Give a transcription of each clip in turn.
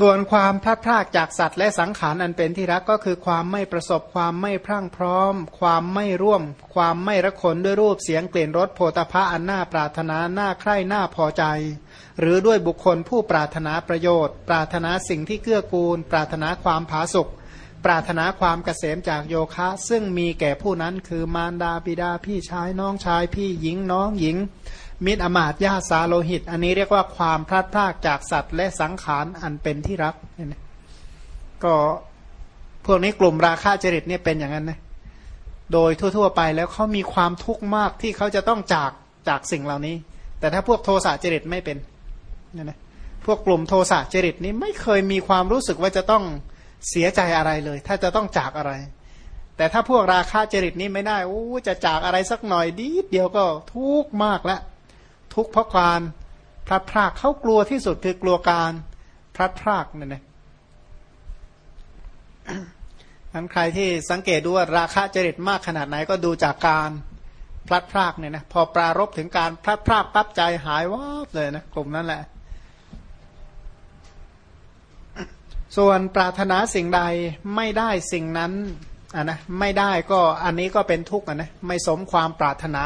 ส่วนความพลัดพรากจากสัตว์และสังขารอันเป็นที่รักก็คือความไม่ประสบความไม่พรั่งพร้อม ความไม่ร่วม ความไม่ระคนด้วยรูปเสียงกลิ่นรสโพธพะอันน่าปรารถนาน่าใคร่น่าพอใจ หรือด้วยบุคคลผู้ปรารถนาประโยชน์ ปรารถนาสิ่งที่เกื้อกูล ปรารถนาความผาสุกปรารถนาความเกษมจากโยคะ ซึ่งมีแก่ผู้นั้นคือมารดาบิดาพี่ชายน้องชายพี่หญิงน้องหญิง มิตรอมาตญาสาโลหิต อันนี้เรียกว่าความพลาดพลาดจากสัตว์ และสังขารอันเป็นที่รักเนี่ยก็พวกนี้กลุ่มราคะจริตเนี่ยเป็นอย่างนั้นนะโดยทั่ว ๆ ไปแล้วเขามีความทุกข์มากที่เขาจะต้องจากจากสิ่งเหล่านี้ แต่ถ้าพวกโทสะจริตไม่เป็นเนี่ยนะพวกกลุ่มโทสะจริตนี้ไม่เคยมีความรู้สึกว่าจะต้องเสียใจอะไรเลย ถ้าจะต้องจากอะไร แต่ถ้าพวกราคาจริตนี้ไม่ได้โอ้จะจากอะไรสักหน่อยดีเดียวก็ทุกข์มากแล้ว ทุกข์เพราะการพลัดพรากเขากลัวที่สุดคือกลัวการพลัดพรากนั่นเองนั้นใครที่สังเกตดูว่าราคาจริตมากขนาดไหนก็ดูจากการพลัดพรากเนี่ยนะพอปรารบถึงการพลัดพรากปั๊บใจหายวับเลยนะกลุ่มนั้นแหละ ส่วนปรารถนาสิ่งใดไม่ได้สิ่งนั้นอะนะไม่ได้ก็อันนี้ก็เป็นทุกข์อะนะไม่สมความปรารถนา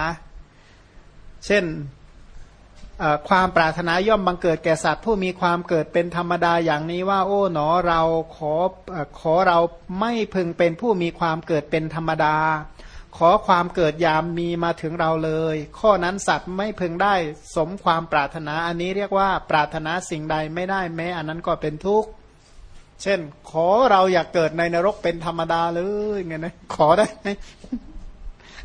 เช่น ความปรารถนาย่อมบังเกิดแก่สัตว์ผู้มีความเกิดเป็นธรรมดาอย่างนี้ว่า โอ้หนอเราขอขอเราไม่พึงเป็นผู้มีความเกิดเป็นธรรมดา ขอความเกิดยามมีมาถึงเราเลย ข้อนั้นสัตว์ไม่พึงได้สมความปรารถนาอันนี้เรียกว่าปรารถนาสิ่งใดไม่ได้แม้ อันนั้นก็เป็นทุกข์เช่น ขอเราอยากเกิดในนรกเป็นธรรมดาเลยไงนะขอได้ไหม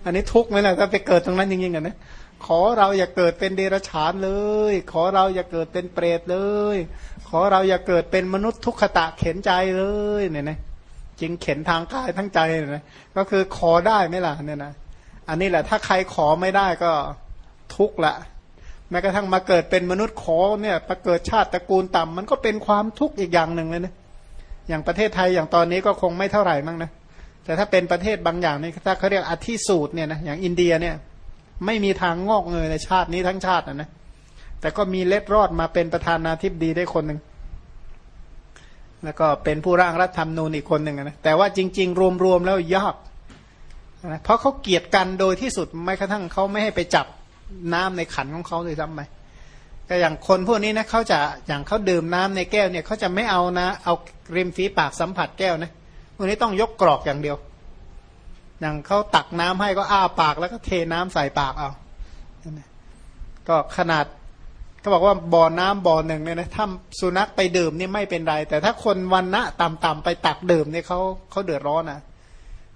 อันนี้ทุกข์ไหมล่ะถ้าไปเกิดตรงนั้นจริงๆกันนะ ขอเราอย่าเกิดเป็นเดรัจฉานเลย ขอเราอย่าเกิดเป็นเปรตเลย ขอเราอย่าเกิดเป็นมนุษย์ทุกขตะเข็นใจเลยเนี่ยนะจริงเข็นทางกายทั้งใจนะก็คือขอได้ไหมล่ะเนี่ยนะอันนี้แหละถ้าใครขอไม่ได้ก็ทุกข์ละ แม้กระทั่งมาเกิดเป็นมนุษย์ขอเนี่ยประเกิดชาติตระกูลต่ำมันก็เป็นความทุกข์อีกอย่างหนึ่งเลยนะอย่างประเทศไทยอย่างตอนนี้ก็คงไม่เท่าไหร่มั้งนะแต่ถ้าเป็นประเทศบางอย่างนี่ถ้าเขาเรียกอธิสูตรเนี่ยนะอย่างอินเดียเนี่ย ไม่มีทางงอกเงยในชาตินี้ทั้งชาตินะนะแต่ก็มีเล็ดรอดมาเป็นประธานาธิบดีได้คนหนึ่งแล้วก็เป็นผู้ร่างรัฐธรรมนูญอีกคนหนึ่งนะแต่ว่าจริง ๆ รวมๆแล้วยากนะเพราะเขาเกียดกันโดยที่สุดไม่กระทั่งเขาไม่ให้ไปจับน้ำในขันของเขาเลยซ้ำไปก็อย่างคนพวกนี้นะเขาจะอย่างเขาดื่มน้ำในแก้วเนี่ยเขาจะไม่เอานะ เอาริมฝีปากสัมผัสแก้วนะพวกนี้ต้องยกกรอกอย่างเดียว อย่างเขาตักน้ำให้ก็อ้าปากแล้วก็เทน้ำใส่ปากเอาก็ขนาดเขาบอกว่าบ่อน้ำบ่อหนึ่งเนี่ยนะถ้าสุนัขไปดื่มนี่ไม่เป็นไร แต่ถ้าคนวันณะต่ำๆไปตักดื่มเนี่ยเขาเขาเดือดร้อนนะ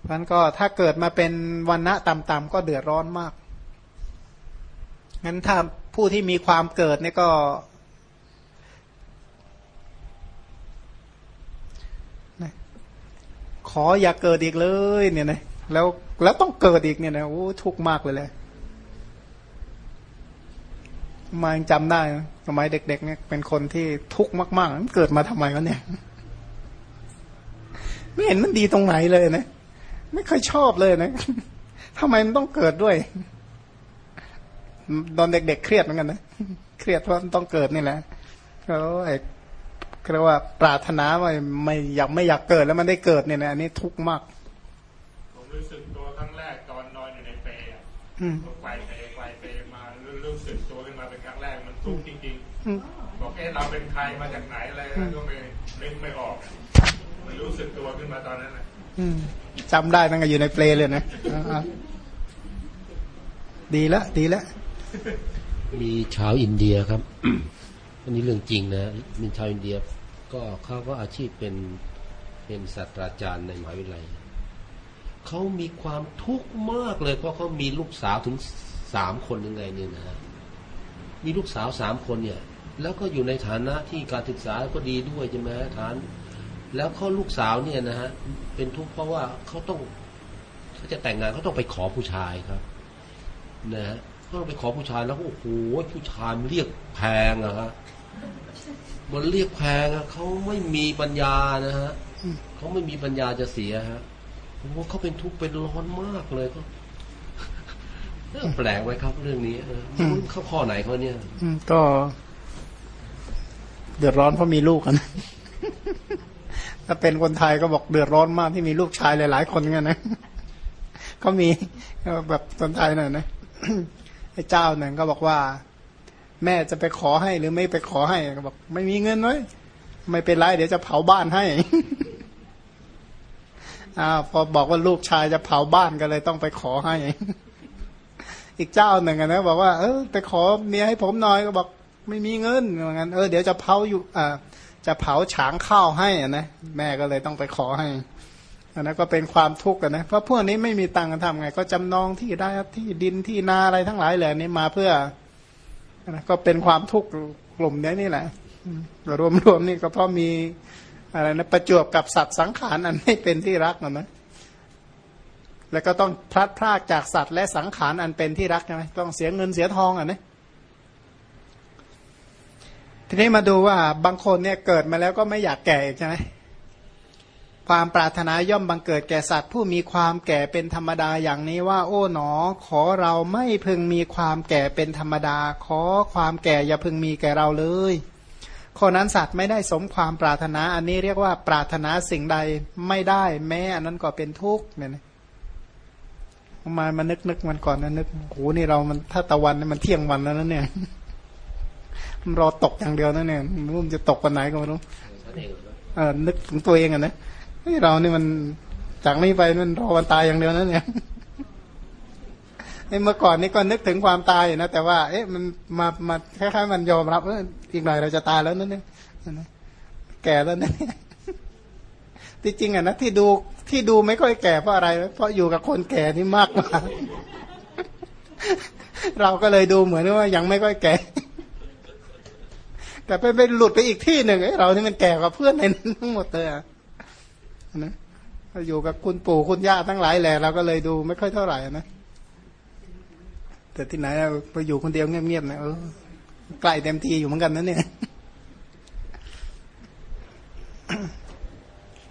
มันก็ถ้าเกิดมาเป็นวันณะต่ำๆก็เดือดร้อนมากงั้นถ้าผู้ที่มีความเกิดเนี่ยก็ขออย่าเกิดอีกเลยเนี่ยนะ แล้วแล้วต้องเกิดอีกเนี่ยนะโอ้ทุกข์มากเลยเลยมายังจำได้สมัยเด็ก ๆ เนี่ยเป็นคนที่ทุกข์มากๆมันเกิดมาทำไมวะเนี่ย ไม่เห็นมันดีตรงไหนเลยนะไม่เคยชอบเลยนะทำไมมันต้องเกิดด้วย ตอนเด็ก ๆ เครียดเหมือนกันนะเครียดเพราะต้องเกิดนี่แหละก็ไอ้เรียกว่าปรารถนาว่าไม่อยากไม่อยากเกิดแล้วมันได้เกิดเนี่ยนะอันนี้ทุกข์มาก รู้สึกตัวครั้งแรกตอนนอนอยู่ในเปรย์ไฟเปรย์ไฟเปรย์มารู้สึกตัวขึ้นมาเป็นครั้งแรกมันทุกข์จริงๆบอกเอ๊ะเราเป็นใครมาจากไหนอะไรก็ไม่นึกไม่ออก มันรู้สึกตัวขึ้นมาตอนนั้นนะจำได้ตั้งแต่อยู่ในเปรย์เลยนะดีละดีละมีชาวอินเดียครับอันนี้เรื่องจริงนะมีชาวอินเดีย ก็เขาก็อาชีพเป็นเป็นศาสตราจารย์ในมหาวิทยาลัย เขามีความทุกข์มากเลย เพราะเขามีลูกสาวถึงสามคนยังไงเนี่ยนะมีลูกสาวสามคนเนี่ย แล้วก็อยู่ในฐานะที่การศึกษาก็ดีด้วยใช่ไหมฐาน แล้วเขาลูกสาวเนี่ยนะฮะเป็นทุกข์เพราะว่าเขาต้องเขาจะแต่งงานเขาต้องไปขอผู้ชายครับ นะฮะก็ไปขอผู้ชายแล้วโอ้โหผู้ชายเรียกแพงอะฮะมันเรียกแพงอะเขาไม่มีปัญญานะฮะเขาไม่มีปัญญาจะเสียฮะ โอ้เขาเป็นทุกข์เป็นร้อนมากเลยก็แปลกไว้ครับเรื่องนี้เออเขาข้อไหนเขาเนี่ยก็ เดือดร้อนเพราะมีลูกกันถ้าเป็นคนไทยก็บอกเดือดร้อนมากที่มีลูกชายหลาย ๆ คนกันนะเขามีแบบคนไทยหน่อยนะไอ้เจ้าหนึ่งก็บอกว่า แม่จะไปขอให้หรือไม่ไปขอให้ก็บอก ไม่มีเงินเลยไม่เป็นไรเดี๋ยวจะเผาบ้านให้ อ่าพอบอกว่าลูกชายจะเผาบ้านก็เลยต้องไปขอให้ อีกเจ้าหนึ่งนะบอกว่าเออไปขอเมียให้ผมหน่อยก็บอกไม่มีเงินเหมือนกันเออเดี๋ยวจะเผาอยู่อ่าจะเผาฉางข้าวให้นะแม่ก็เลยต้องไปขอให้อันนั้นก็เป็นความทุกข์กันนะเพราะพวกนี้ไม่มีตังค์ทำไง ก็จำนองที่ได้ที่ดินที่นาอะไรทั้งหลายแหล่นี้มาเพื่อนะก็เป็นความทุกข์กลุ่มนี้นี่แหละรวมๆนี่ก็เพราะมี อะไรนะประจวบกับสัตว์สังขารอันไม่เป็นที่รักนะนะแล้วก็ต้องพลัดพรากจากสัตว์และสังขารอันเป็นที่รักใช่ไหมต้องเสียเงินเสียทองอะนะทีนี้มาดูว่าบางคนเนี่ยเกิดมาแล้วก็ไม่อยากแก่ใช่ไหมความปรารถนาย่อมบังเกิดแก่สัตว์ ผู้มีความแก่เป็นธรรมดาอย่างนี้ว่า โอ้หนอ ขอเราไม่พึงมีความแก่เป็นธรรมดา ขอความแก่อย่าพึงมีแก่เราเลย ข้อนั้นสัตว์ไม่ได้สมความปรารถนา อันนี้เรียกว่าปรารถนาสิ่งใดไม่ได้ แม้อันนั้นก็เป็นทุกข์เนี่ยมามานึกนึกมันก่อนนะนึกโหนี่เรามันถ้าตะวันมันเที่ยงวันแล้วนั่นเนี่ยมันรอตกอย่างเดียวนั่นเนี่ยมันจะตกวันไหนก็ไม่รู้เออนึกถึงตัวเองอะนะนี่เรานี่มันจากนี้ไปมันรอวันตายอย่างเดียวนั่นเนี่ย เมื่อก่อนนี่ก็นึกถึงความตายนะแต่ว่า เอ๊ะมันมามาคล้ายๆมันยอมรับเอออีกหน่อยเราจะตายแล้วนั่นนี่แก่แล้วนี่ยที่จริงอะนะที่ดูที่ดูไม่ค่อยแก่เพราะอะไร เพราะอยู่กับคนแก่นี่มากกว่าเราก็เลยดูเหมือนว่ายังไม่ค่อยแก่ แต่ไปไปหลุดไปอีกที่หนึ่งเราที่มันแก่กว่าเพื่อนในนั้นทั้งหมดเลยอะนะอยู่กับคุณปู่คุณย่าทั้งหลายแหละเราก็เลยดูไม่ค่อยเท่าไหร่นะ แต่ที่ไหนไปอยู่คนเดียวเงียบๆนะเออใกล้เต็มทีอยู่เหมือนกันนะเนี่ย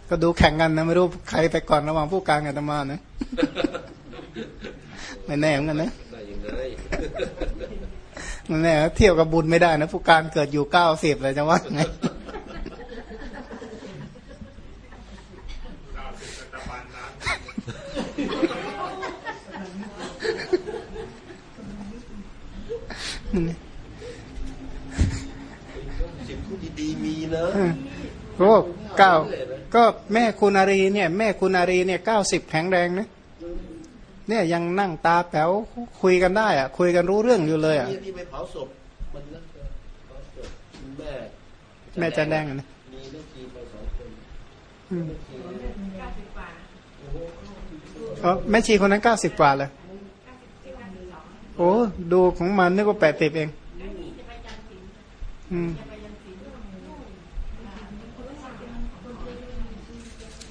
ก็ดูแข่งกันนะไม่รู้ใครไปก่อนระหว่างผู้การกับธรรมานะไม่แน่เหมือนกันนะมันแน่เที่ยวกับบุญไม่ได้นะผู้การเกิดอยู่เก้าสิบเลยจะว่าไงสิบคู่ ดีๆมีนะโอ้เก้าก็แม่คุณอารีเนี่ย แม่คุณอารีเนี่ยเก้าสิบแข็งแรงนะเนี่ยยังนั่งตาแป๋วคุยกันได้อะ คุยกันรู้เรื่องอยู่เลยอะที่ไปเผาศพมันนั่นแม่แม่จะแดงนะมีแม่ชีไปสองคนเออแม่ชีคนนั้นเก้าสิบกว่าเลยโอ้ดูของมันนึกว่าแปดสิบเอง อืม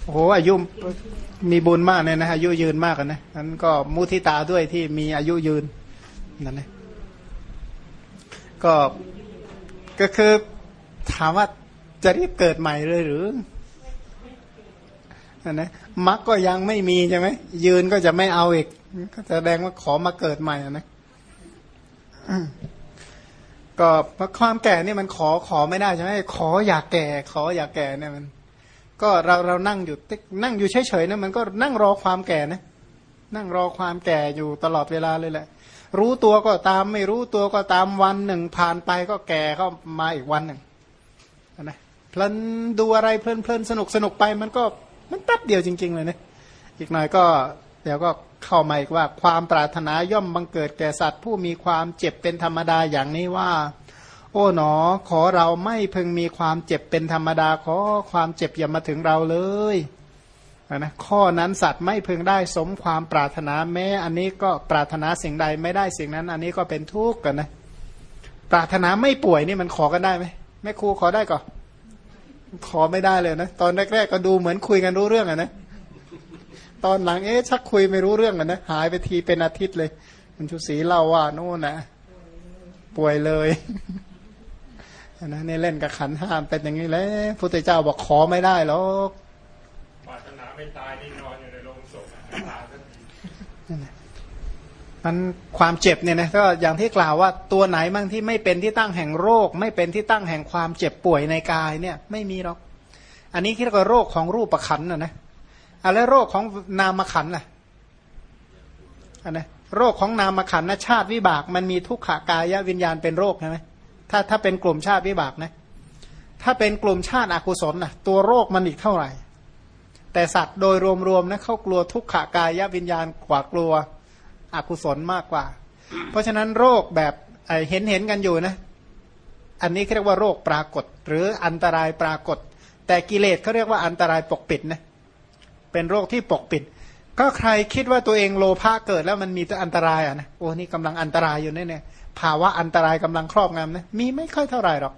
โอ้โหอายุมีบุญมากเลยนะอายุยืนมากนะนั้นก็มุทิตาด้วยที่มีอายุยืนนั่นนะก็ก็คือถามว่าจะรีบเกิดใหม่เลยหรือนั่นนะมักก็ยังไม่มีใช่ไหมยืนก็จะไม่เอาอีกก็แสดงว่าขอมาเกิดใหม่นะก็เพราะความแก่นี่มันขอขอไม่ได้ใช่ไหมขออยากแก่ ขออยากแก่เนี่ยมัน ก็เราเรานั่งอยู่นั่งอยู่เฉยๆนะมันก็นั่งรอความแก่นะ นั่งรอความแก่อยู่ตลอดเวลาเลยแหละ รู้ตัวก็ตามไม่รู้ตัวก็ตามวันหนึ่ง ผ่านไปก็แก่เข้ามาอีกวันหนึ่งนะเพลินดูอะไรเพลินเพลินสนุกสนุกไปมันก็มันแป๊บเดียวจริง ๆ เลยนะอีกหน่อยก็เดี๋ยวก็เข้ามาอีกว่าความปรารถนาย่อมบังเกิดแก่สัตว์ ผู้มีความเจ็บเป็นธรรมดาอย่างนี้ว่า โอ้หนอ ขอเราไม่พึงมีความเจ็บเป็นธรรมดา ขอความเจ็บอย่ามาถึงเราเลยนะข้อนั้นสัตว์ไม่พึงได้สมความปรารถนาแม้ อันนี้ก็ปรารถนาสิ่งใดไม่ได้สิ่งนั้น อันนี้ก็เป็นทุกข์กันนะ ปรารถนาไม่ป่วยนี่มันขอกันได้ไหมแม่ครูขอได้ก่อนขอไม่ได้เลยนะ ตอนแรก ๆ ก็ดูเหมือนคุยกันรู้เรื่องอะนะตอนหลังเอ๊ะชักคุยไม่รู้เรื่องกันนะหายไปทีเป็นอาทิตย์เลย มันชุสีเล่าว่าโน่นนะป่วยเลย นะนี่เล่นกับขันห้ามเป็นอย่างนี้แล้วพุทธเจ้าบอกขอไม่ได้หรอกปรารถนาไม่ตายนี่นอนอยู่ในโรงศพตายมันความเจ็บเนี่ยนะก็อย่างที่กล่าวว่าตัวไหนบ้างที่ไม่เป็นที่ตั้งแห่งโรค ไม่เป็นที่ตั้งแห่งความเจ็บป่วยในกายเนี่ย ไม่มีหรอก อันนี้เรียกว่าโรคของรูปประขันนะนะอะแล้วโรคของนามขันล่ะอันนะโรคของนามขันนะชาติวิบาก มันมีทุกขากายวิญญาณเป็นโรคใช่ไหม ถ้าถ้าเป็นกลุ่มชาติวิบากนะ ถ้าเป็นกลุ่มชาติอากุศลนะตัวโรคมันอีกเท่าไหร่ แต่สัตว์โดยรวมๆนะเขากลัวทุกขากายวิญญาณกว่ากลัวอกุศลมากกว่า เพราะฉะนั้นโรคแบบเห็นเห็นกันอยู่นะ อันนี้เรียกว่าโรคปรากฏ หรืออันตรายปรากฏ แต่กิเลสเขาเรียกว่าอันตรายปกปิดนะเป็นโรคที่ปกปิด ก็ใครคิดว่าตัวเองโลภะเกิดแล้วมันมีแต่อันตรายอะนะโอ้นี่กำลังอันตรายอยู่เนี่ย ภาวะอันตรายกำลังครอบงำนะมีไม่ค่อยเท่าไหร่หรอก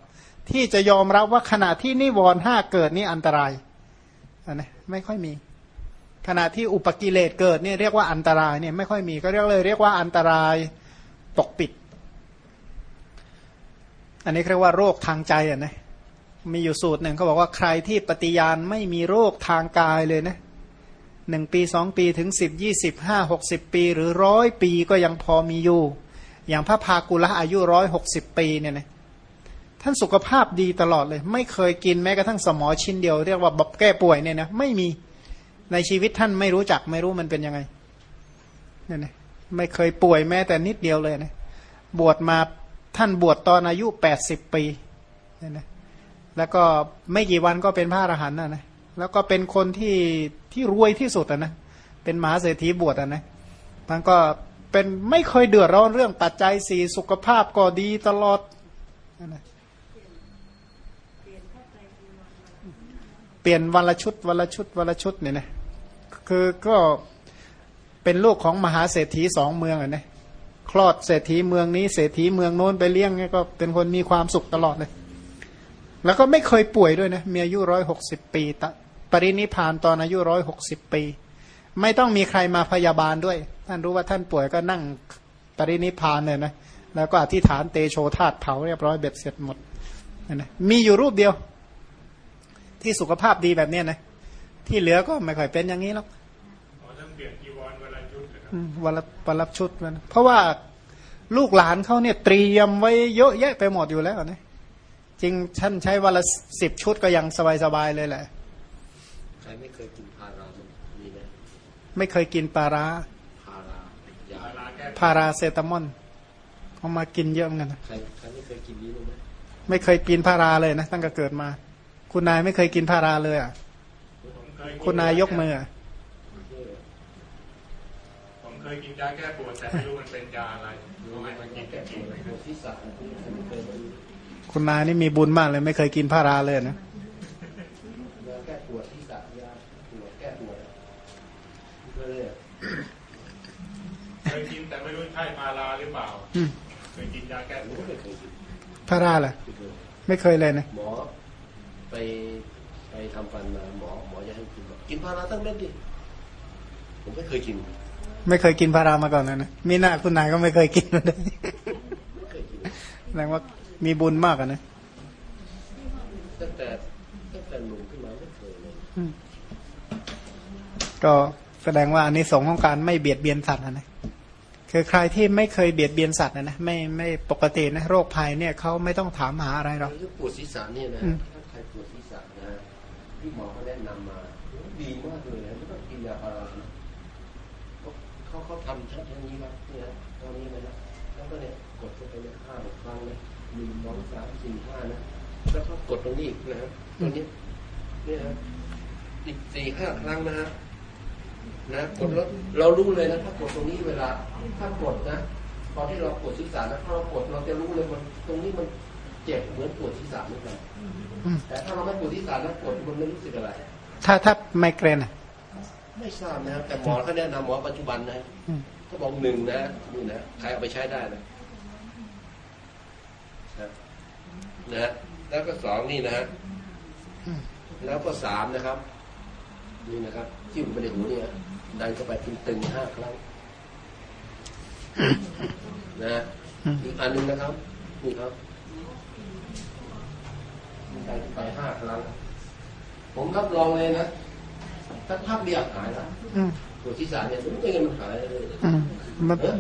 ที่จะยอมรับว่าขณะที่นิวรณ์ห้าเกิดนี่อันตรายอะนะไม่ค่อยมี ขณะที่อุปกิเลสเกิดเนี่ยเรียกว่าอันตรายเนี่ยไม่ค่อยมีก็เรียกเลย เรียกว่าอันตรายปกปิด อันนี้เรียกว่าโรคทางใจอะนะมีอยู่สูตรหนึ่งเขาบอกว่าใครที่ปฏิญาณไม่มีโรคทางกายเลยนะหนึ่งปีสองปีถึงสิบยี่สิบห้าหกสิบปี หรือร้อยปีก็ยังพอมีอยู่ อย่างพระพากุละอายุร้อยหกสิบปีเนี่ยนะท่านสุขภาพดีตลอดเลย ไม่เคยกินแม้กระทั่งสมอชิ้นเดียวเรียกว่าบบแก้ป่วยเนี่ยนะไม่มีในชีวิตท่านไม่รู้จักไม่รู้มันเป็นยังไงเนี่ยนะไม่เคยป่วยแม้แต่นิดเดียวเลยนะบวชมาท่านบวชตอนอายุแปดสิบปีเนี่ยนะแล้วก็ไม่กี่วันก็เป็นพระอรหันต์นะนะแล้วก็เป็นคนที่ที่รวยที่สุดอะนะเป็นมหาเศรษฐีบวชอะนะมันก็ เป็นไม่เคยเดือดร้อนเรื่องปัจจัยสี่สุขภาพก็ดีตลอดนะเปลี่ยนวันละชุดวันละชุดวันละชุดเนี่ยนะคือก็เป็นลูกของมหาเศรษฐีสองเมืองอะนะคลอดเศรษฐีเมืองนี้เศรษฐีเมืองโน้นไปเลี้ยงก็เป็นคนมีความสุขตลอดเลย แล้วก็ไม่เคยป่วยด้วยนะมีอายุร้อยหกสิบปีปรินิพานตอนอายุร้อยหกสิบปี ไม่ต้องมีใครมาพยาบาลด้วย ท่านรู้ว่าท่านป่วยก็นั่งปรินิพานเลยนะแล้วก็อธิษฐานเตโชธาตเผาเรียบร้อยเบ็ดเสร็จหมดนะมีอยู่รูปเดียว ที่สุขภาพดีแบบนี้นะที่เหลือก็ไม่ค่อยเป็นอย่างนี้หรอกวันละวันละชุดมันเพราะว่าลูกหลานเขาเนี่ยเตรียมไว้เยอะแยะไปหมดอยู่แล้วนะจริงท่านใช้วันละสิบชุดก็ยังสบายๆเลยแหละใครไม่เคยกินพารามีไหมไม่เคยกินปาราพารา พาราเซตามอนเอามากินเยอะเหมือนกันใครใครไม่เคยกินนี้รู้ไหมไม่เคยกินพาราเลยนะ ตั้งแต่เกิดมา คุณนายไม่เคยกินพาราเลยอะคุณนายยกมือผมเคยกินยาแก้ปวดแต่ไม่รู้มันเป็นยาอะไรรู้ไหมมันกินแก้ปวดที่สัตว์คุณนายนี่มีบุญมากเลย ไม่เคยกินพาราเลยนะเค ยกินแต่ไม่รู้ใช่พาราหรือเปล่าเคยกินยาแก้ปวดพาราแหละไม่เคยเลยนะหมอไปไปทำฟันมาหมอหมอจะให้กินกินพาราตั้งเม็ดดิผมไม่เคยกิน ไม่เคยกินพารามาก่อนนะนะมีหน้าคุณนายก็ไม่เคยกินเลยแสดงว่ามีบุญมากอะนะตั้งแต่ตั้งแต่หนุ่มขึ้นมาไม่เคยเลยก็แสดงว่าอันนี้สงของการไม่เบียดเบียนสัตว์นะ คือใครที่ไม่เคยเบียดเบียนสัตว์นะนะไม่ไม่ปกตินะโรคภัยเนี่ยเขาไม่ต้องถามหาอะไรหรอกปวดศีรษะเนี่ยนะถ้าใครปวดศีรษะนะที่หมอเขาแนะนำมาดีมากเลยนะไม่ต้องกินยาพาราเขาเขาทำชัดอย่างนี้ครับเนี่ยตอนนี้นะแล้วก็เนี่ยกดเข้าไปเนี่ยห้าหกครั้งเลยหนึ่งสองสามสี่ห้านะแล้วก็กดตรงนี้อีกนะครับตรงนี้เนี่ยอีกสี่ห้าครั้งนะฮะ นะกดแล้วเรารู้เลยนะถ้ากดตรงนี้เวลาถ้ากดนะตอนที่เราปวดศีรษะนะถ้าเรากดเราจะรู้เลยมันตรงนี้มันเจ็บเหมือนปวดศีรษะเหมือนกันแต่ถ้าเราไม่ปวดศีรษะนะกดมันไม่รู้สึกอะไร ถ้าถ้าไมเกรนอะไม่ทราบนะแต่หมอเขาแนะนำหมอปัจจุบันนะเขาบอกหนึ่งนะนี่นะใครเอาไปใช้ได้นะนะแล้วก็สองนี่นะแล้วก็สามนะครับ นี่นะครับที่ผมไปในหูเนี่ย ดันเข้าไปตึงๆห้าครั้งนะอีกอันหนึ่งนะครับนี่ครับดันไปห้าครั้ง ผมรับรองเลยนะถ้าภาพเดียวหายแล้วตัวที่สามเนี่ยไม่งั้นมันหายเลยมันเออ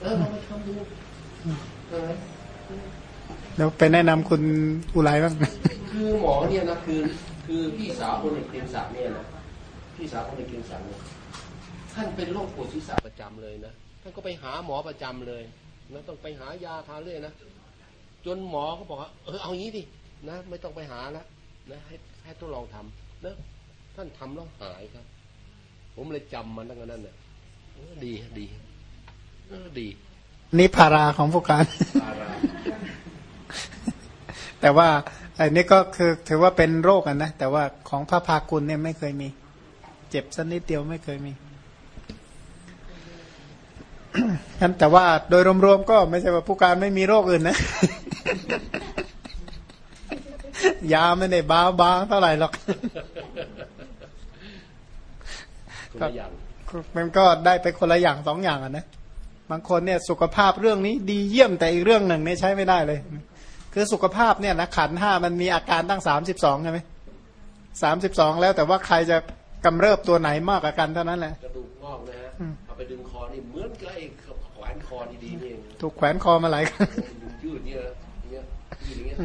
เออเราไปทำดูเดี๋ยวไปแนะนำคุณอุไรบ้างคือหมอเนี่ยนะคือ คือพี่สาวคนเอกเกรียงศักดิ์เนี่ยนะ พี่สาวคนเอกเกรียงศักดิ์เนี่ยท่านเป็นโรคปวดศีรษะประจำเลยนะท่านก็ไปหาหมอประจำเลยนะต้องไปหายาทาเรื่อยนะจนหมอเขาบอกว่าเออเอางี้ดินะไม่ต้องไปหาแล้วนะให้ให้ทดลองทำนะท่านทำแล้วหายครับ ผมเลยจำมันตั้งแต่นั้นเนี่ยเออดีดีเออดีนี่พาราของผู้การอาราแต่ว่าไอ้นี่ก็คือถือว่าเป็นโรคอะนะแต่ว่าของพระพากุลเนี่ยไม่เคยมี เจ็บสักนิดเดียวไม่เคยมีงั้นแต่ว่าโดยรวมๆก็ไม่ใช่ว่าผู้การไม่มีโรคอื่นนะ ยาไม่ได้บ้าบ้าเท่าไหร่หรอกคนละอย่างมันก็ได้ไปคนละอย่างสองอย่างอะนะบางคนเนี่ยสุขภาพเรื่องนี้ดีเยี่ยมแต่อีกเรื่องหนึ่งเนี่ยใช้ไม่ได้เลย คือสุขภาพเนี่ยนะขันธ์ห้ามันมีอาการตั้งสามสิบสองใช่ไหมสามสิบสองแล้วแต่ว่าใครจะ กำเริบตัวไหนมากกว่ากันเท่านั้นแหละกระดูกงอกนะฮะอืมเอาไปดึงคอนี่เหมือนกับไอ้แขวนคอดีๆนี่เองถูกแขวนคอมาหลายครั้งดึงยืดเนี่ยเนี่ยยืดอย่างเงี้ย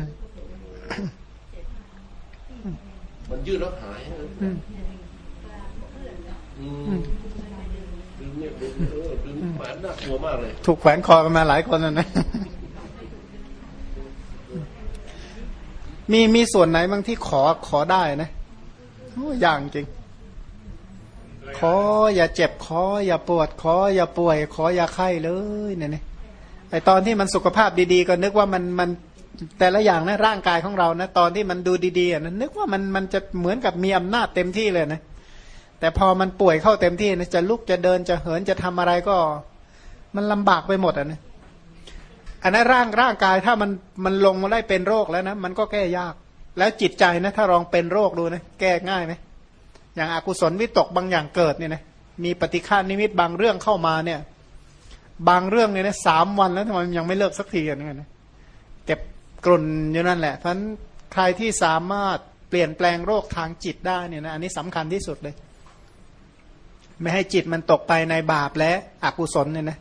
มันยืดแล้วหายฮะอืมอืมดึงเนี่ยดึงเออดึงแขวนน่ากลัวมากเลย ถูกแขวนคอกันมาหลายคนนะนะมีมีส่วนไหนบางที่ขอขอได้นะโอ้อย่างจริง ขออย่าเจ็บ ขออย่าปวด ขออย่าป่วย ขออย่าไข้เลยเนี่ยนะไอตอนที่มันสุขภาพดีๆ ก็นึกว่ามันมันแต่ละอย่างนะร่างกายของเรานะ ตอนที่มันดูดีๆนะนึกว่ามันมันจะเหมือนกับมีอำนาจเต็มที่เลยนะ แต่พอมันป่วยเข้าเต็มที่นะจะลุกจะเดินจะเหินจะทำอะไรก็ มันลำบากไปหมดอะนะอันนั้นร่างร่างกายถ้ามันมันลงมาได้เป็นโรคแล้วนะมันก็แก้ยาก แล้วจิตใจนะ ถ้าลองเป็นโรคดูนะแก้ง่ายไหม อย่างอากุศลวิตกบางอย่างเกิดเนี่ยนะมีปฏิฆานิมิตบางเรื่องเข้ามาเนี่ย บางเรื่องเนี่ยนะสามวันแล้วทำไมมันยังไม่เลิกสักทีกันเนี่ยนะเก็บกลุ่นอยู่นั่นแหละเพราะฉะนั้นใครที่สามารถเปลี่ยนแปลงโรคทางจิตได้เนี่ยนะอันนี้สำคัญที่สุดเลย ไม่ให้จิตมันตกไปในบาปและอกุศลเนี่ยนะ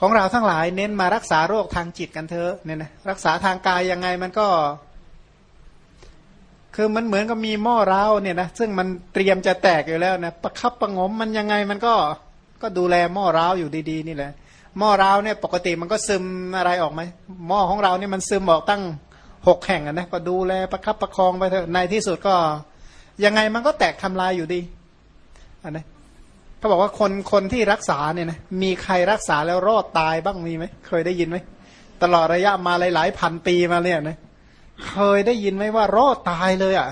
ของเราทั้งหลายเน้นมารักษาโรคทางจิตกันเถอะเนี่ยนะรักษาทางกายยังไงมันก็ คือมันเหมือนกับมีหม้อร้าวเนี่ยนะซึ่งมันเตรียมจะแตกอยู่แล้วนะประคับประงมมันยังไงมันก็ก็ดูแลหม้อร้าวอยู่ดีๆนี่แหละหม้อร้าวเนี่ยปกติมันก็ซึมอะไรออกไหมหม้อของเราเนี่ยมันซึมออกตั้งหกแห่งอะนะก็ดูแลประคับประคองไปเถอะในที่สุดก็ ยังไงมันก็แตกทำลายอยู่ดีอันนะเขาบอกว่าคนคนที่รักษาเนี่ยนะมีใครรักษาแล้วรอดตายบ้างมีไหมเคยได้ยินไหมตลอดระยะมาหลายๆพันปีมาเนี่ยนะ เคยได้ยินไหมว่ารอดตายเลยอะ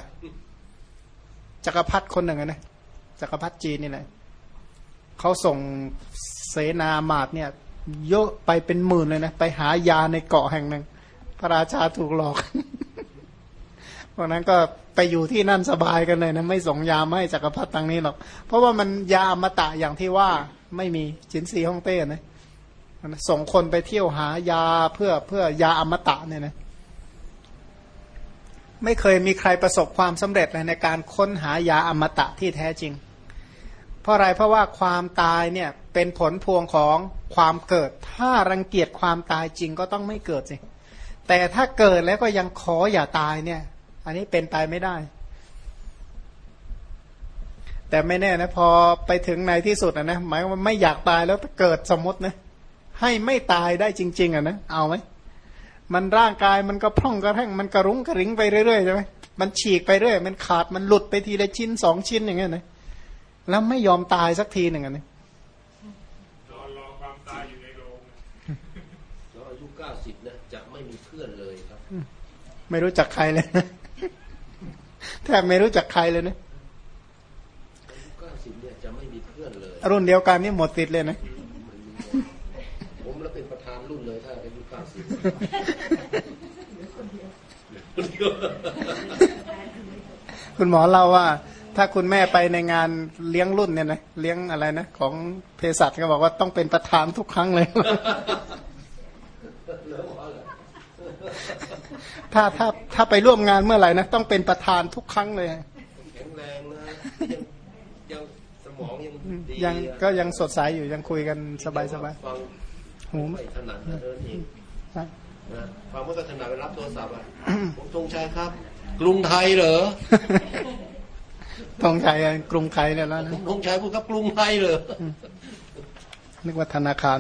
จักรพรรดิคนหนึ่งนะจักรพรรดิจีนนี่แหละเขาส่งเสนามาตย์เนี่ยเยอะไปเป็นหมื่นเลยนะ ไปหายาในเกาะแห่งหนึ่ง พระราชาถูกหลอกพราะนั้นก็ไปอยู่ที่นั่นสบายกันเลยนะ ไม่ส่งยาไมาให้จักรพรรดิทางนี้หรอก เพราะว่ามันยาอมตะอย่างที่ว่าไม่มีจินซีฮ่องเต้นะส่งคนไปเที่ยวหายาเพื่อเพื่อยาอมตะเนี่ยนะ ไม่เคยมีใครประสบความสำเร็จเลยในการค้นหายาอมตะที่แท้จริง เพราะอะไรเพราะว่าความตายเนี่ยเป็นผลพวงของความเกิด ถ้ารังเกียจความตายจริงก็ต้องไม่เกิดสิแต่ถ้าเกิดแล้วก็ยังขออย่าตายเนี่ย อันนี้เป็นไปไม่ได้ แต่ไม่แน่นะพอไปถึงในที่สุดนะนะหมายว่าไม่อยากตายแล้วเกิดสมมตินะให้ไม่ตายได้จริง ๆอะนะเอาไหม มันร่างกายมันก็พร่องกระแท่งมันกระรุงกระริงไปเรื่อยๆใช่ไหมมันฉีกไปเรื่อยมันขาดมันหลุดไปทีละชิ้นสองชิ้นอย่างเงี้ยนะแล้วไม่ยอมตายสักทีหนึ่งอันนี้รอรอความตายอยู่ในโรงนะแล้วอายุเก้าสิบนะจะไม่มีเพื่อนเลยครับ ไม่รู้จักใครเลยนะแทบไม่รู้จักใครเลยนะอายุเก้าสิบเนี่ยจะไม่มีเพื่อนเลยรุ่นเดียวกันนี่หมดติดเลยนะ ผมแล้วเป็นประธานรุ่นเลยถ้าอายุเก้าสิบ คุณหมอเล่าว่า ถ้าคุณแม่ไปในงานเลี้ยงรุ่นเนี่ยนะเลี้ยงอะไรนะ ของเภสัชก็บอกว่าต้องเป็นประธานทุกครั้งเลย ถ้าถ้าถ้าไปร่วมงานเมื่อไหร่นะต้องเป็นประธานทุกครั้งเลยแข็งแรงนะยังยังสมองยังดียังอะก็ยังสดใสอยู่ยังคุยกันสบายสบายฟังหูไม่ถนัดนะเดินเอง ครับนะฟังไม่ก็ถนัดไปรับโทรศัพท์อะผมธงชัยครับ กรุงไทยเหรอธงชัยกรุงไทยเนี่ยแล้วนะธงชัยพูดครับกรุงไทยเหรอนึกว่าธนาคาร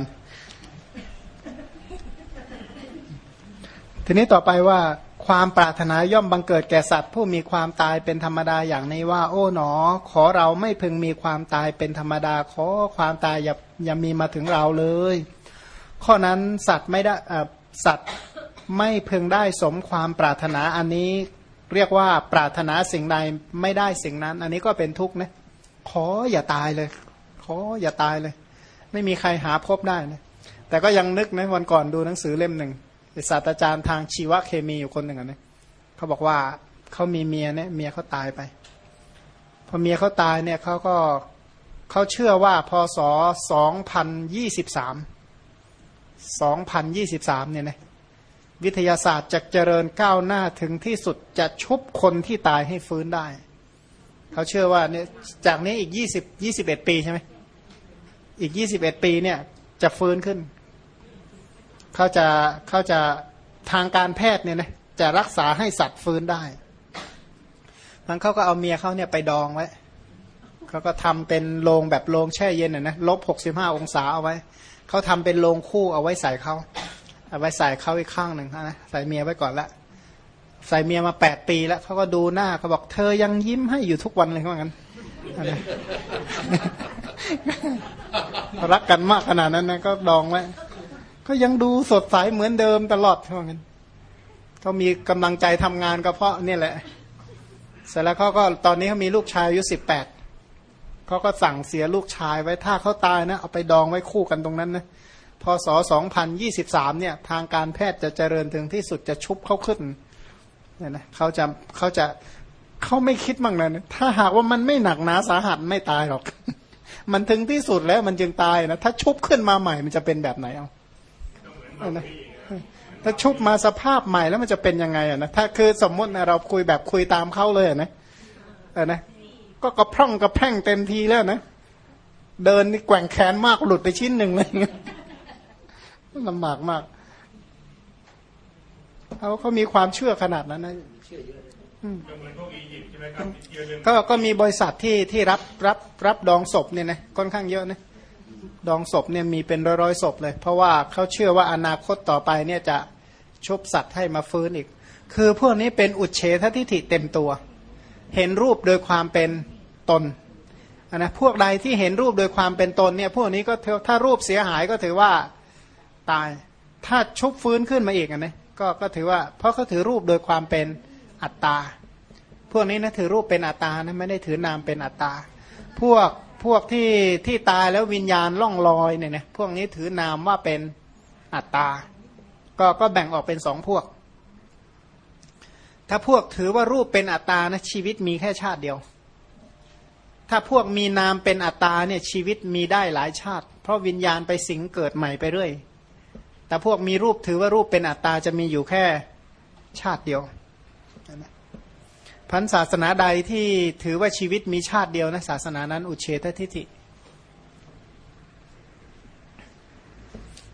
ทีนี้ต่อไปว่าความปรารถนาย่อมบังเกิดแก่สัตว์ ผู้มีความตายเป็นธรรมดาอย่างนี้ว่า โอ้หนอ ขอเราไม่พึงมีความตายเป็นธรรมดา ขอความตายอย่าอย่ามีมาถึงเราเลย ข้อนั้นสัตว์ไม่ได้อ่า สัตว์ไม่พึงได้สมความปรารถนาอันนี้ เรียกว่าปรารถนาสิ่งใดไม่ได้สิ่งนั้น อันนี้ก็เป็นทุกข์นะขออย่าตายเลย ขออย่าตายเลย ไม่มีใครหาพบได้นะแต่ก็ยังนึกนะวันก่อนดูหนังสือเล่มหนึ่งศาสตราจารย์ทางชีวเคมีอยู่คนหนึ่งนะเขาบอกว่าเขามีเมียเนี่ยเมียเขาตายไป พอเมียเขาตายเนี่ยเขาก็เขาเชื่อว่าพศสองพันยี่สิบสาม สองพันยี่สิบสามเนี่ยนะวิทยาศาสตร์จะเจริญก้าวหน้าถึงที่สุดจะชุบคนที่ตายให้ฟื้นได้ เขาเชื่อว่าเนี่ยจากนี้อีกยี่สิบยี่สิบเอ็ดปีใช่ไหมอีกยี่สิบเอ็ดปีเนี่ยจะฟื้นขึ้น เขาจะเขาจะทางการแพทย์เนี่ยนะจะรักษาให้สัตว์ฟื้นได้มันเขาก็เอาเมียเขาเนี่ยไปดองไว้เขาก็ทำเป็นโรงแบบโรงแช่เย็นน่ะนะลบหกสิบห้าองศาเอาไว้ เขาทำเป็นโรงคู่เอาไว้ใส่เขาเอาไว้ใส่เขาอีกข้างหนึ่งนะใส่เมียไว้ก่อนละใส่เมียมาแปดปีแล้วเขาก็ดูหน้าเขาบอกเธอยังยิ้มให้อยู่ทุกวันเลยเขาบอกงั้นรักกันมากขนาดนั้นนะก็ดองไว้ก็ยังดูสดใสเหมือนเดิมตลอดเท่านั้นเขามีกำลังใจทำงานก็เพราะเนี่ยแหละ เสร็จแล้วเขาก็ตอนนี้เขามีลูกชายอายุสิบแปด เขาก็สั่งเสียลูกชายไว้ถ้าเขาตายนะ เอาไปดองไว้คู่กันตรงนั้นนะพศสองพันยี่สิบสามเนี่ย ทางการแพทย์จะเจริญถึงที่สุดจะชุบเขาขึ้นเนี่ยนะเขาจะเขาจะเขาไม่คิดมั่งนะถ้าหากว่ามันไม่หนักหนาสาหัสไม่ตายหรอก มันถึงที่สุดแล้วมันจึงตายนะถ้าชุบขึ้นมาใหม่มันจะเป็นแบบไหนเอาเนะถ้าชุบมาสภาพใหม่แล้วมันจะเป็นยังไงอะนะถ้าคือสมมตินะเราคุยแบบคุยตามเขาเลยอะนะเออนะ ก็กระพร่องกระแพร่งเต็มทีแล้วนะ เดินนี่แกว่งแขนมากหลุดไปชิ้นหนึ่งเลยลำบากมากเขาเขามีความเชื่อขนาดนั้นนะก็เหมือนพวกอียิปต์ใช่ไหมครับที่เชื่อเรื่องก็ก็มีบริษัทที่ที่รับรับรับดองศพเนี่ยนะค่อนข้างเยอะนะดองศพเนี่ยมีเป็นร้อยร้อยๆศพเลย เพราะว่าเขาเชื่อว่าอนาคตต่อไปเนี่ยจะชุบสัตว์ให้มาฟื้นอีก คือพวกนี้เป็นอุดเฉททิฏฐิเต็มตัว เห็นรูปโดยความเป็นตนนะพวกใดที่เห็นรูปโดยความเป็นตนเนี่ยพวกนี้ก็ถ้ารูปเสียหายก็ถือว่าตาย ถ้าชุบฟื้นขึ้นมาอีกอะนะก็ก็ถือว่าเพราะเขาถือรูปโดยความเป็นอัตตา พวกนี้นะถือรูปเป็นอัตตานะไม่ได้ถือนามเป็นอัตตา พวกพวกที่ที่ตายแล้ววิญญาณล่องลอยเนี่ยนะพวกนี้ถือนามว่าเป็นอัตตา ก็ก็แบ่งออกเป็นสองพวก ถ้าพวกถือว่ารูปเป็นอัตตานะชีวิตมีแค่ชาติเดียว ถ้าพวกมีนามเป็นอัตตาเนี่ยชีวิตมีได้หลายชาติ เพราะวิญญาณไปสิงเกิดใหม่ไปเรื่อย แต่พวกมีรูปถือว่ารูปเป็นอัตตาจะมีอยู่แค่ชาติเดียวพันศาสนาใดที่ถือว่าชีวิตมีชาติเดียวนะศาสนานั้น อุเฉททิฏฐิ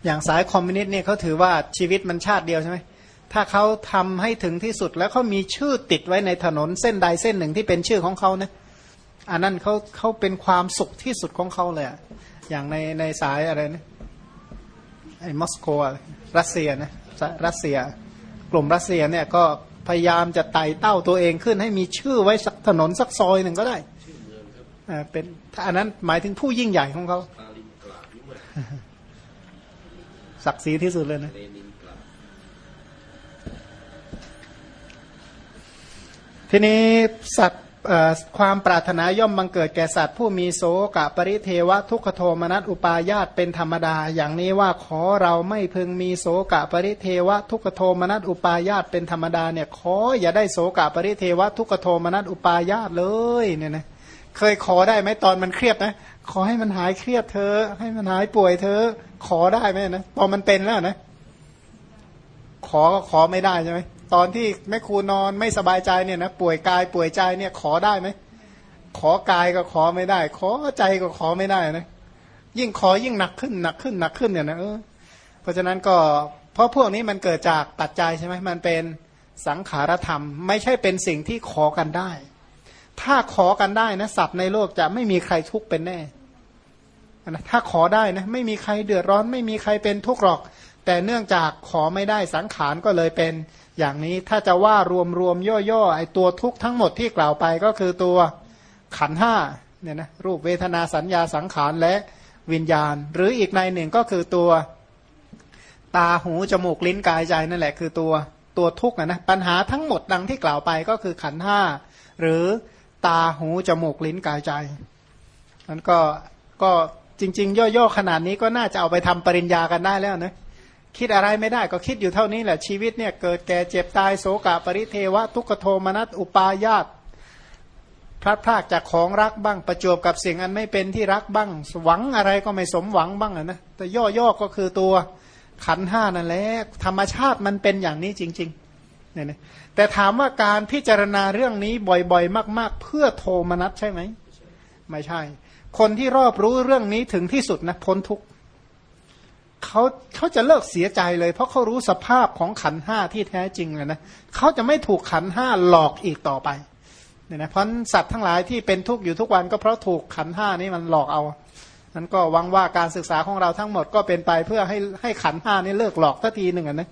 อย่างสายคอมมิวนิสต์เนี่ยเขาถือว่าชีวิตมันชาติเดียวใช่ไหม ถ้าเขาทำให้ถึงที่สุดแล้วเขามีชื่อติดไว้ในถนนเส้นใดเส้นหนึ่งที่เป็นชื่อของเขานะอันนั้นเขาเขาเป็นความสุขที่สุดของเขาเลยอะอย่างในในสายอะไรนะไอ้มอสโกอะรัสเซียนะรัสเซีย กลุ่มรัสเซียเนี่ยก็พยายามจะไต่เต้าตัวเองขึ้นให้มีชื่อไว้สักถนนสักซอยหนึ่งก็ได้อ่าเป็นถ้าอันนั้นหมายถึงผู้ยิ่งใหญ่ของเขาศักดิ์ศรีที่สุดเลยนะ ทีนี้สัตว์ความปรารถนาย่อมบังเกิดแก่สัตว์ผู้มีโสกะปริเทวะทุกขโทมนัสอุปาญาตเป็นธรรมดา อย่างนี้ว่าขอเราไม่พึงมีโสกะปริเทวะทุกขโทมนัสอุปาญาตเป็นธรรมดาเนี่ยขออย่าได้โสกะปริเทวะทุกขโทมนัสอุปาญาตเลยเนี่ยนะเคยขอได้ไหมตอนมันเครียดนะขอให้มันหายเครียดเธอ ให้มันหายป่วยเธอ ขอได้ไหมนะพอมันเป็นแล้วนะ ขอก็ขอไม่ได้ใช่ไหม ตอนที่แม่ครูนอนไม่สบายใจเนี่ยนะป่วยกายป่วยใจเนี่ยขอได้ไหมขอกายก็ขอไม่ได้ ขอใจก็ขอไม่ได้นะยิ่งขอยิ่งหนักขึ้นหนักขึ้นหนักขึ้นเนี่ยนะเออเพราะฉะนั้นก็เพราะพวกนี้มันเกิดจากปัจจัยใช่ไหมมันเป็นสังขารธรรม ไม่ใช่เป็นสิ่งที่ขอกันได้ ถ้าขอกันได้นะสัตว์ในโลกจะไม่มีใครทุกข์เป็นแน่นะถ้าขอได้นะไม่มีใครเดือดร้อน ไม่มีใครเป็นทุกข์หรอก แต่เนื่องจากขอไม่ได้สังขารก็เลยเป็น อย่างนี้ถ้าจะว่ารวมรวมย่อๆไอตัวทุกข์ทั้งหมดที่กล่าวไปก็คือตัวขันห้าเนี่ยนะรูปเวทนาสัญญาสังขารและวิญญาณ หรืออีกในหนึ่งก็คือตัวตาหูจมูกลิ้นกายใจนั่นแหละ คือตัวตัวทุกข์นะปัญหาทั้งหมดดังที่กล่าวไปก็คือขันห้าหรือตาหูจมูกลิ้นกายใจมันก็ก็จริง ๆ ย่อๆขนาดนี้ก็น่าจะเอาไปทำปริญญากันได้แล้วนะ คิดอะไรไม่ได้ก็คิดอยู่เท่านี้แหละชีวิตเนี่ยเกิดแก่เจ็บตายโศกะปริเทวะ ทุกขโทมนัสอุปายาตพลัดพรากจากของรักบ้างประจวบกับสิ่งอันไม่เป็นที่รักบ้างหวังอะไรก็ไม่สมหวังบ้างนะแต่ย่อๆก็คือตัวขันห้านั่นแหละธรรมชาติมันเป็นอย่างนี้จริงๆเนี่ยนะแต่ถามว่าการพิจารณาเรื่องนี้บ่อยๆ มาก ๆ เพื่อโทมนัสใช่ไหมไม่ใช่ คนที่รอบรู้เรื่องนี้ถึงที่สุดนะพ้นทุกข์ เขาเขาจะเลิกเสียใจเลย เพราะเขารู้สภาพของขันห้าที่แท้จริงเลยนะเขาจะไม่ถูกขันห้าหลอกอีกต่อไปเนี่ยนะเพราะสัตว์ทั้งหลายที่เป็นทุกข์อยู่ทุกวันก็เพราะถูกขันห้านี้มันหลอกเอานั้นก็หวังว่าการศึกษาของเราทั้งหมดก็เป็นไปเพื่อให้ให้ขันห้านี้เลิกหลอกสักทีหนึ่งนะ